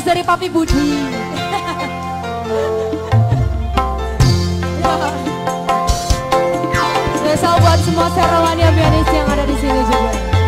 request dari Papi Budi. Spesial buat semua Sarawani pianis yang ada di sini juga.